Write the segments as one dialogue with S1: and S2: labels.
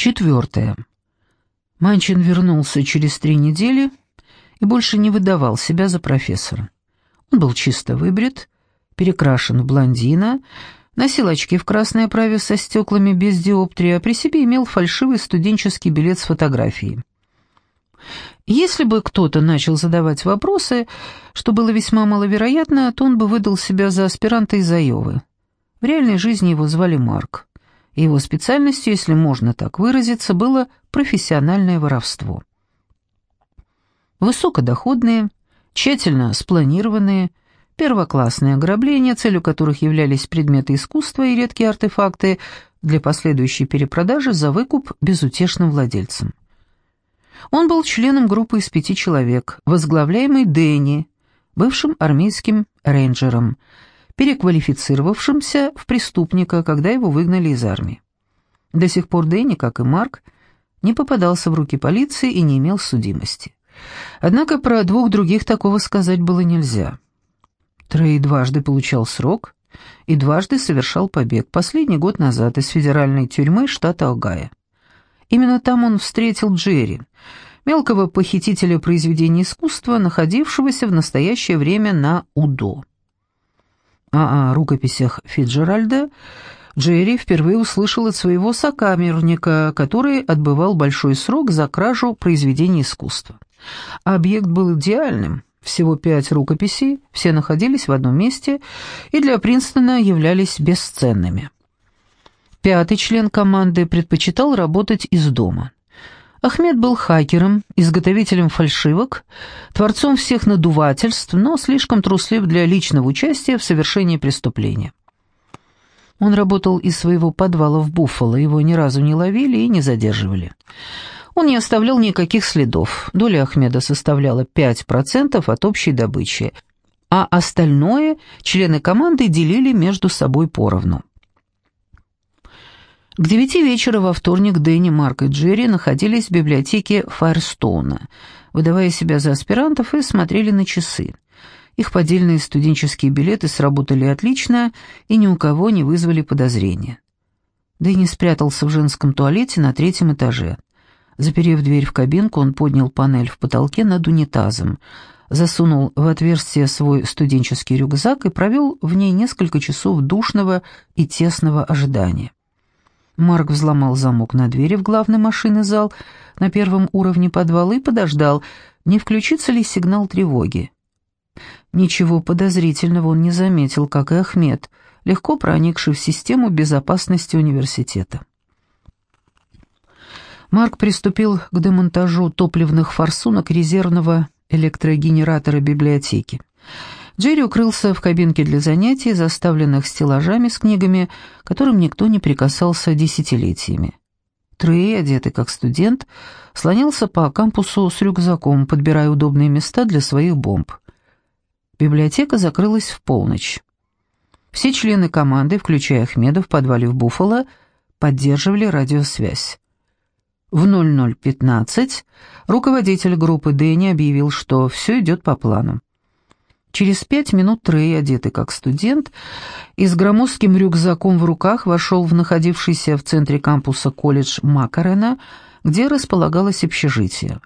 S1: Четвертое. Манчин вернулся через три недели и больше не выдавал себя за профессора. Он был чисто выбрит, перекрашен в блондина, носил очки в красной оправе со стеклами без диоптрии, а при себе имел фальшивый студенческий билет с фотографией. Если бы кто-то начал задавать вопросы, что было весьма маловероятно, то он бы выдал себя за аспиранта из Айовы. В реальной жизни его звали Марк. Его специальностью, если можно так выразиться, было профессиональное воровство. Высокодоходные, тщательно спланированные, первоклассные ограбления, целью которых являлись предметы искусства и редкие артефакты для последующей перепродажи за выкуп безутешным владельцам. Он был членом группы из пяти человек, возглавляемой Дэнни, бывшим армейским рейнджером, переквалифицировавшимся в преступника, когда его выгнали из армии. До сих пор Дэнни, как и Марк, не попадался в руки полиции и не имел судимости. Однако про двух других такого сказать было нельзя. Трей дважды получал срок и дважды совершал побег, последний год назад из федеральной тюрьмы штата Огайо. Именно там он встретил Джерри, мелкого похитителя произведений искусства, находившегося в настоящее время на УДО. А о рукописях Фиджеральда Джерри впервые услышал от своего сокамерника, который отбывал большой срок за кражу произведений искусства. Объект был идеальным, всего пять рукописей, все находились в одном месте и для Принстона являлись бесценными. Пятый член команды предпочитал работать из дома. Ахмед был хакером, изготовителем фальшивок, творцом всех надувательств, но слишком труслив для личного участия в совершении преступления. Он работал из своего подвала в Буффало, его ни разу не ловили и не задерживали. Он не оставлял никаких следов. Доля Ахмеда составляла 5% от общей добычи, а остальное члены команды делили между собой поровну. К девяти вечера во вторник Дэнни, Марк и Джерри находились в библиотеке Файрстоуна, выдавая себя за аспирантов и смотрели на часы. Их поддельные студенческие билеты сработали отлично и ни у кого не вызвали подозрения. Дэнни спрятался в женском туалете на третьем этаже. Заперев дверь в кабинку, он поднял панель в потолке над унитазом, засунул в отверстие свой студенческий рюкзак и провел в ней несколько часов душного и тесного ожидания. Марк взломал замок на двери в главный машинный зал на первом уровне подвала и подождал, не включится ли сигнал тревоги. Ничего подозрительного он не заметил, как и Ахмед, легко проникший в систему безопасности университета. Марк приступил к демонтажу топливных форсунок резервного электрогенератора библиотеки. Джерри укрылся в кабинке для занятий, заставленных стеллажами с книгами, которым никто не прикасался десятилетиями. Трей, одетый как студент, слонялся по кампусу с рюкзаком, подбирая удобные места для своих бомб. Библиотека закрылась в полночь. Все члены команды, включая Ахмеда в подвале в Буффало, поддерживали радиосвязь. В 00.15 руководитель группы Дэнни объявил, что все идет по плану. Через пять минут Трей, одетый как студент, и с громоздким рюкзаком в руках вошел в находившийся в центре кампуса колледж Макарена, где располагалось общежитие.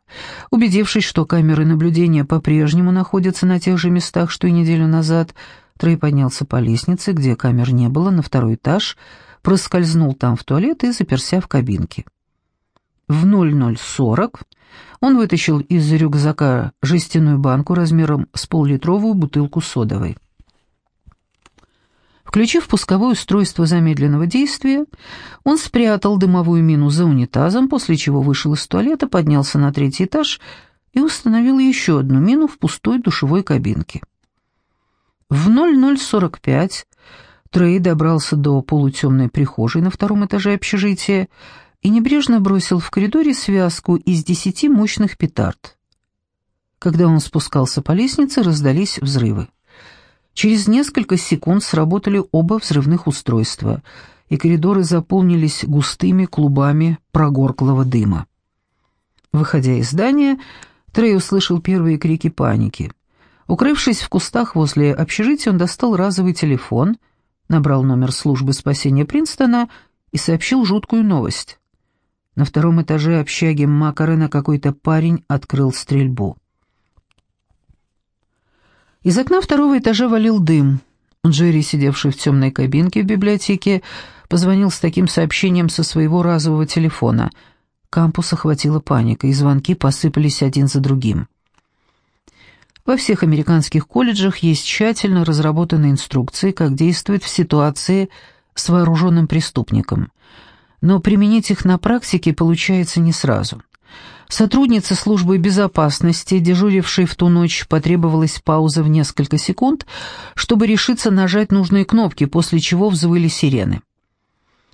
S1: Убедившись, что камеры наблюдения по-прежнему находятся на тех же местах, что и неделю назад, Трей поднялся по лестнице, где камер не было, на второй этаж, проскользнул там в туалет и заперся в кабинке. В 0040 он вытащил из рюкзака жестяную банку размером с поллитровую бутылку содовой. Включив пусковое устройство замедленного действия, он спрятал дымовую мину за унитазом, после чего вышел из туалета, поднялся на третий этаж и установил еще одну мину в пустой душевой кабинке. В 0045 Трей добрался до полутемной прихожей на втором этаже общежития, и небрежно бросил в коридоре связку из десяти мощных петард. Когда он спускался по лестнице, раздались взрывы. Через несколько секунд сработали оба взрывных устройства, и коридоры заполнились густыми клубами прогорклого дыма. Выходя из здания, Трей услышал первые крики паники. Укрывшись в кустах возле общежития, он достал разовый телефон, набрал номер службы спасения Принстона и сообщил жуткую новость. На втором этаже общаги Макарена какой-то парень открыл стрельбу. Из окна второго этажа валил дым. Джерри, сидевший в темной кабинке в библиотеке, позвонил с таким сообщением со своего разового телефона. Кампус охватила паника, и звонки посыпались один за другим. Во всех американских колледжах есть тщательно разработанные инструкции, как действовать в ситуации с вооруженным преступником. Но применить их на практике получается не сразу. Сотруднице службы безопасности, дежурившей в ту ночь, потребовалась пауза в несколько секунд, чтобы решиться нажать нужные кнопки, после чего взвыли сирены.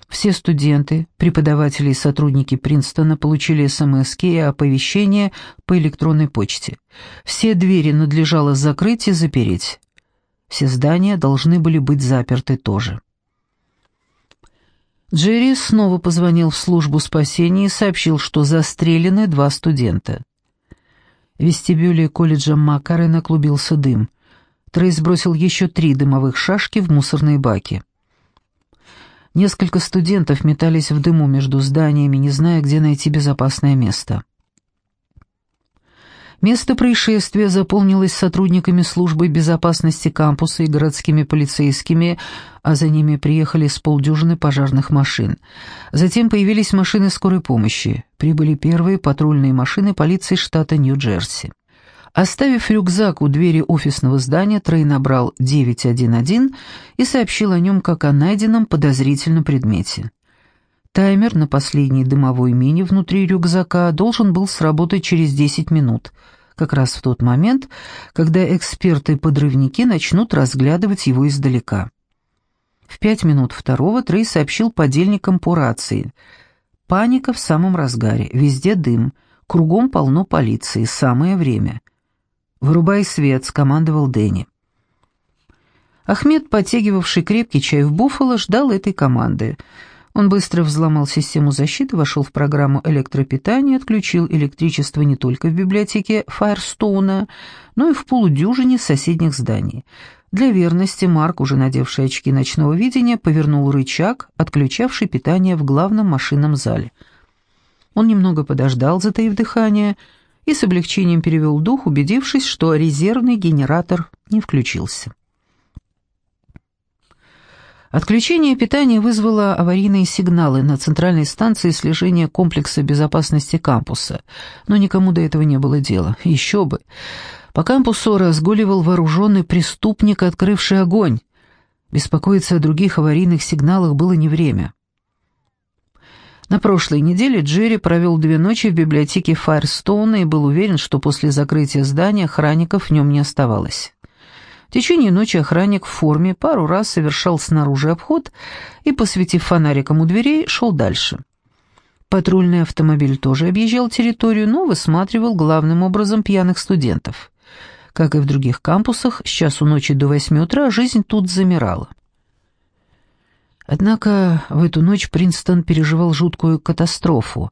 S1: Все студенты, преподаватели и сотрудники Принстона получили смс и оповещения по электронной почте. Все двери надлежало закрыть и запереть. Все здания должны были быть заперты тоже. Джерри снова позвонил в службу спасения и сообщил, что застрелены два студента. В вестибюле колледжа Макарена клубился дым. Трейс бросил еще три дымовых шашки в мусорные баки. Несколько студентов метались в дыму между зданиями, не зная, где найти безопасное место. Место происшествия заполнилось сотрудниками службы безопасности кампуса и городскими полицейскими, а за ними приехали с полдюжины пожарных машин. Затем появились машины скорой помощи. Прибыли первые патрульные машины полиции штата Нью-Джерси. Оставив рюкзак у двери офисного здания, Трей набрал 911 и сообщил о нем как о найденном подозрительном предмете. Таймер на последней дымовой мини внутри рюкзака должен был сработать через 10 минут, как раз в тот момент, когда эксперты-подрывники начнут разглядывать его издалека. В пять минут второго Трей сообщил подельникам по рации. Паника в самом разгаре, везде дым, кругом полно полиции, самое время. «Вырубай свет», — скомандовал Дэнни. Ахмед, подтягивавший крепкий чай в Буффало, ждал этой команды. Он быстро взломал систему защиты, вошел в программу электропитания, отключил электричество не только в библиотеке Файрстоуна, но и в полудюжине соседних зданий. Для верности Марк, уже надевший очки ночного видения, повернул рычаг, отключавший питание в главном машинном зале. Он немного подождал, затаив дыхание, — и с облегчением перевел дух, убедившись, что резервный генератор не включился. Отключение питания вызвало аварийные сигналы на центральной станции слежения комплекса безопасности кампуса, но никому до этого не было дела. Еще бы. По кампусу разгуливал вооруженный преступник, открывший огонь. Беспокоиться о других аварийных сигналах было не время. На прошлой неделе Джерри провел две ночи в библиотеке Файрстоуна и был уверен, что после закрытия здания охранников в нем не оставалось. В течение ночи охранник в форме пару раз совершал снаружи обход и, посветив фонариком у дверей, шел дальше. Патрульный автомобиль тоже объезжал территорию, но высматривал главным образом пьяных студентов. Как и в других кампусах, с часу ночи до восьми утра жизнь тут замирала. Однако в эту ночь Принстон переживал жуткую катастрофу,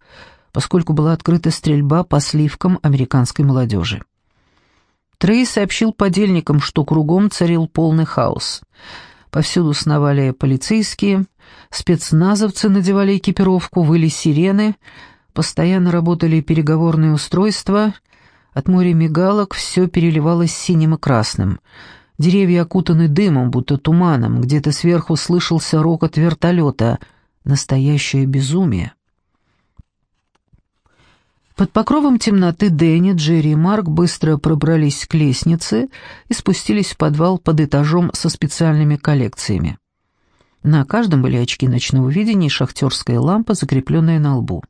S1: поскольку была открыта стрельба по сливкам американской молодежи. Трей сообщил подельникам, что кругом царил полный хаос. Повсюду сновали полицейские, спецназовцы надевали экипировку, выли сирены, постоянно работали переговорные устройства, от моря мигалок все переливалось синим и красным — Деревья окутаны дымом, будто туманом, где-то сверху слышался рокот вертолета. Настоящее безумие. Под покровом темноты Дэнни, Джерри и Марк быстро пробрались к лестнице и спустились в подвал под этажом со специальными коллекциями. На каждом были очки ночного видения и шахтерская лампа, закрепленная на лбу.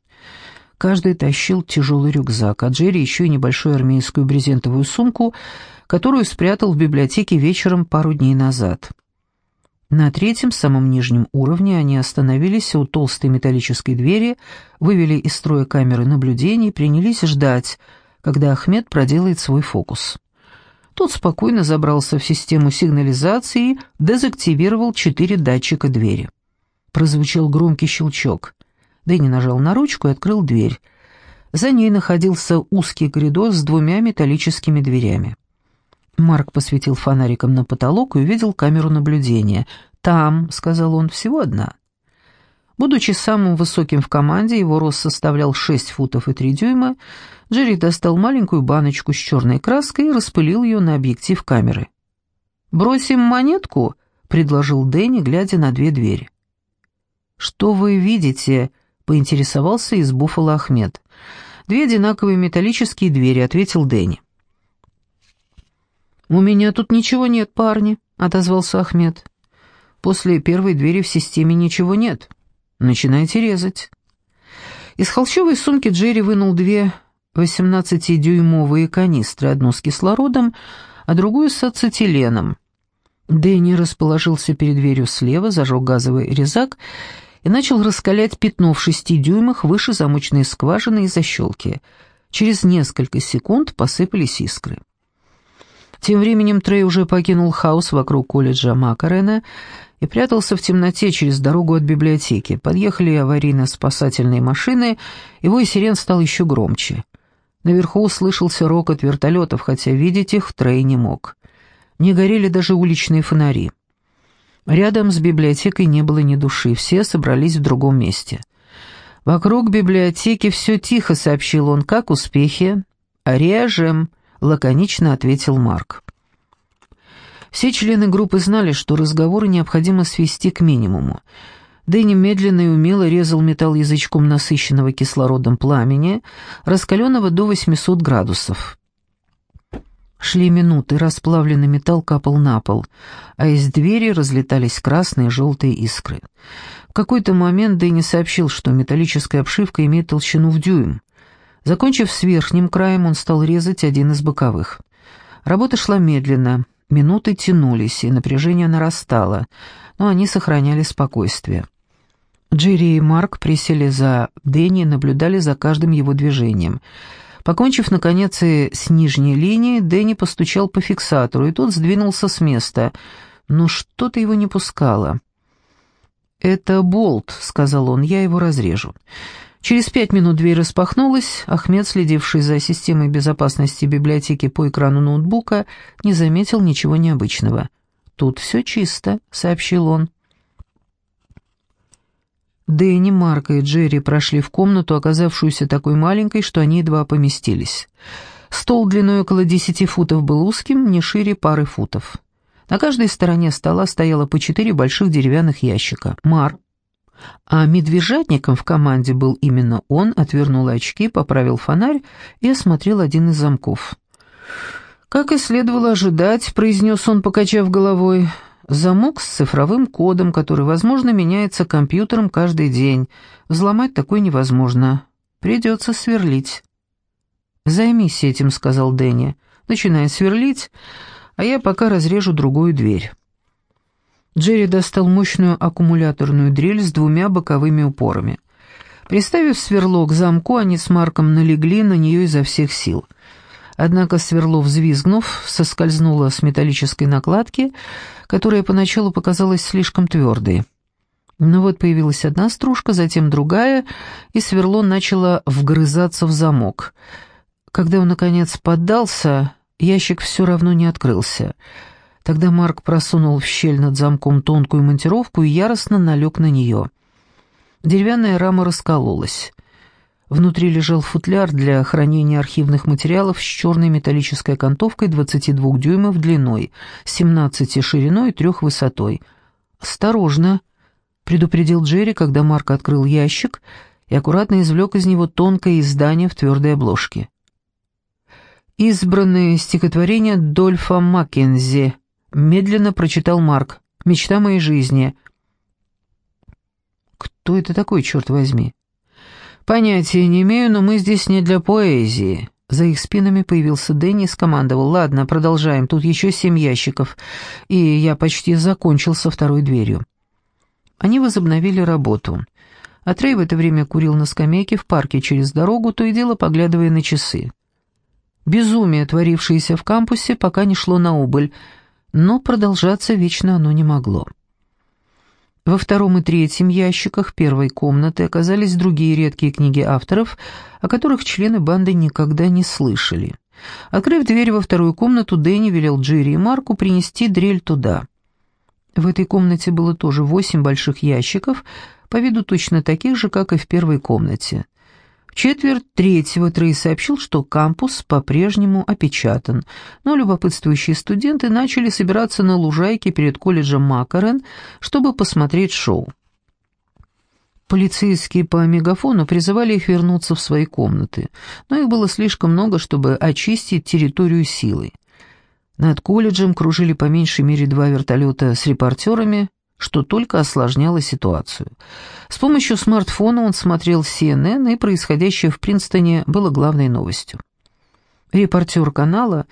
S1: Каждый тащил тяжелый рюкзак, а Джерри еще и небольшую армейскую брезентовую сумку — которую спрятал в библиотеке вечером пару дней назад. На третьем, самом нижнем уровне они остановились у толстой металлической двери, вывели из строя камеры наблюдения и принялись ждать, когда Ахмед проделает свой фокус. Тот спокойно забрался в систему сигнализации и дезактивировал четыре датчика двери. Прозвучал громкий щелчок. Дэнни нажал на ручку и открыл дверь. За ней находился узкий коридор с двумя металлическими дверями. Марк посветил фонариком на потолок и увидел камеру наблюдения. «Там», — сказал он, — «всего одна». Будучи самым высоким в команде, его рост составлял 6 футов и 3 дюйма, Джерри достал маленькую баночку с черной краской и распылил ее на объектив камеры. «Бросим монетку?» — предложил Дэнни, глядя на две двери. «Что вы видите?» — поинтересовался из Буффало Ахмед. «Две одинаковые металлические двери», — ответил Дэнни. «У меня тут ничего нет, парни», — отозвался Ахмед. «После первой двери в системе ничего нет. Начинайте резать». Из холщовой сумки Джерри вынул две 18-дюймовые канистры, одну с кислородом, а другую с ацетиленом. Дэнни расположился перед дверью слева, зажег газовый резак и начал раскалять пятно в шести дюймах выше замочной скважины и защелки. Через несколько секунд посыпались искры. Тем временем Трей уже покинул хаос вокруг колледжа Макарена и прятался в темноте через дорогу от библиотеки. Подъехали аварийно-спасательные машины, его и сирен стал еще громче. Наверху услышался рокот вертолетов, хотя видеть их Трей не мог. Не горели даже уличные фонари. Рядом с библиотекой не было ни души, все собрались в другом месте. «Вокруг библиотеки все тихо», — сообщил он. «Как успехи?» «Режем», — лаконично ответил Марк. Все члены группы знали, что разговоры необходимо свести к минимуму. Дэнни медленно и умело резал металл язычком насыщенного кислородом пламени, раскаленного до 800 градусов. Шли минуты, расплавленный металл капал на пол, а из двери разлетались красные и желтые искры. В какой-то момент Дэнни сообщил, что металлическая обшивка имеет толщину в дюйм. Закончив с верхним краем, он стал резать один из боковых. Работа шла медленно, минуты тянулись, и напряжение нарастало, но они сохраняли спокойствие. Джерри и Марк присели за Дэнни и наблюдали за каждым его движением. Покончив, наконец, и с нижней линией, Дэнни постучал по фиксатору, и тот сдвинулся с места, но что-то его не пускало. «Это болт», — сказал он, — «я его разрежу». Через пять минут дверь распахнулась, Ахмед, следивший за системой безопасности библиотеки по экрану ноутбука, не заметил ничего необычного. «Тут все чисто», — сообщил он. Дэнни, Марка и Джерри прошли в комнату, оказавшуюся такой маленькой, что они едва поместились. Стол длиной около десяти футов был узким, не шире пары футов. На каждой стороне стола стояло по четыре больших деревянных ящика. Мар, а медвежатником в команде был именно он, отвернул очки, поправил фонарь и осмотрел один из замков. «Как и следовало ожидать», — произнес он, покачав головой, — Замок с цифровым кодом, который, возможно, меняется компьютером каждый день. Взломать такой невозможно. Придется сверлить. «Займись этим», — сказал Дэнни. «Начинай сверлить, а я пока разрежу другую дверь». Джерри достал мощную аккумуляторную дрель с двумя боковыми упорами. Приставив сверло к замку, они с Марком налегли на нее изо всех сил — Однако сверло, взвизгнув, соскользнуло с металлической накладки, которая поначалу показалась слишком твердой. Но вот появилась одна стружка, затем другая, и сверло начало вгрызаться в замок. Когда он, наконец, поддался, ящик все равно не открылся. Тогда Марк просунул в щель над замком тонкую монтировку и яростно налег на нее. Деревянная рама раскололась. Внутри лежал футляр для хранения архивных материалов с черной металлической окантовкой 22 дюймов длиной, 17 шириной и 3 высотой. «Осторожно!» — предупредил Джерри, когда Марк открыл ящик и аккуратно извлек из него тонкое издание в твердой обложке. «Избранное стихотворение Дольфа Маккензи», — медленно прочитал Марк. «Мечта моей жизни». «Кто это такой, черт возьми?» «Понятия не имею, но мы здесь не для поэзии». За их спинами появился Дэнни и скомандовал. «Ладно, продолжаем, тут еще семь ящиков, и я почти закончил со второй дверью». Они возобновили работу. А Трей в это время курил на скамейке в парке через дорогу, то и дело поглядывая на часы. Безумие, творившееся в кампусе, пока не шло на убыль, но продолжаться вечно оно не могло. Во втором и третьем ящиках первой комнаты оказались другие редкие книги авторов, о которых члены банды никогда не слышали. Открыв дверь во вторую комнату, Дэнни велел Джерри и Марку принести дрель туда. В этой комнате было тоже восемь больших ящиков, по виду точно таких же, как и в первой комнате. Четверть третьего Трей сообщил, что кампус по-прежнему опечатан, но любопытствующие студенты начали собираться на лужайке перед колледжем Макарен, чтобы посмотреть шоу. Полицейские по мегафону призывали их вернуться в свои комнаты, но их было слишком много, чтобы очистить территорию силой. Над колледжем кружили по меньшей мере два вертолета с репортерами, что только осложняло ситуацию. С помощью смартфона он смотрел CNN, и происходящее в Принстоне было главной новостью. Репортер канала,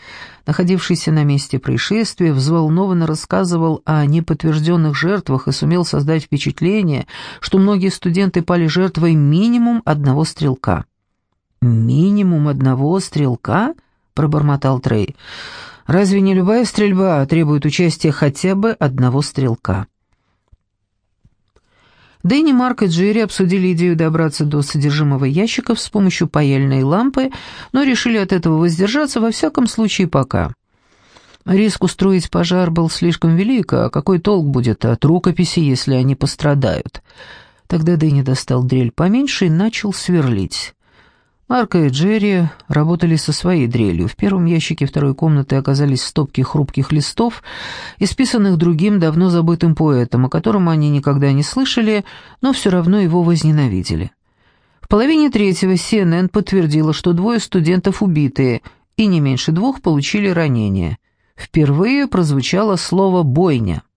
S1: находившийся на месте происшествия, взволнованно рассказывал о неподтвержденных жертвах и сумел создать впечатление, что многие студенты пали жертвой минимум одного стрелка. «Минимум одного стрелка?» — пробормотал Трей. «Разве не любая стрельба требует участия хотя бы одного стрелка?» Дэнни, Марк и Джерри обсудили идею добраться до содержимого ящиков с помощью паяльной лампы, но решили от этого воздержаться во всяком случае пока. Риск устроить пожар был слишком велик, а какой толк будет от рукописи, если они пострадают? Тогда Дэнни достал дрель поменьше и начал сверлить. Марка и Джерри работали со своей дрелью. В первом ящике второй комнаты оказались стопки хрупких листов, исписанных другим давно забытым поэтом, о котором они никогда не слышали, но все равно его возненавидели. В половине третьего CNN подтвердила, что двое студентов убитые, и не меньше двух получили ранения. Впервые прозвучало слово «бойня».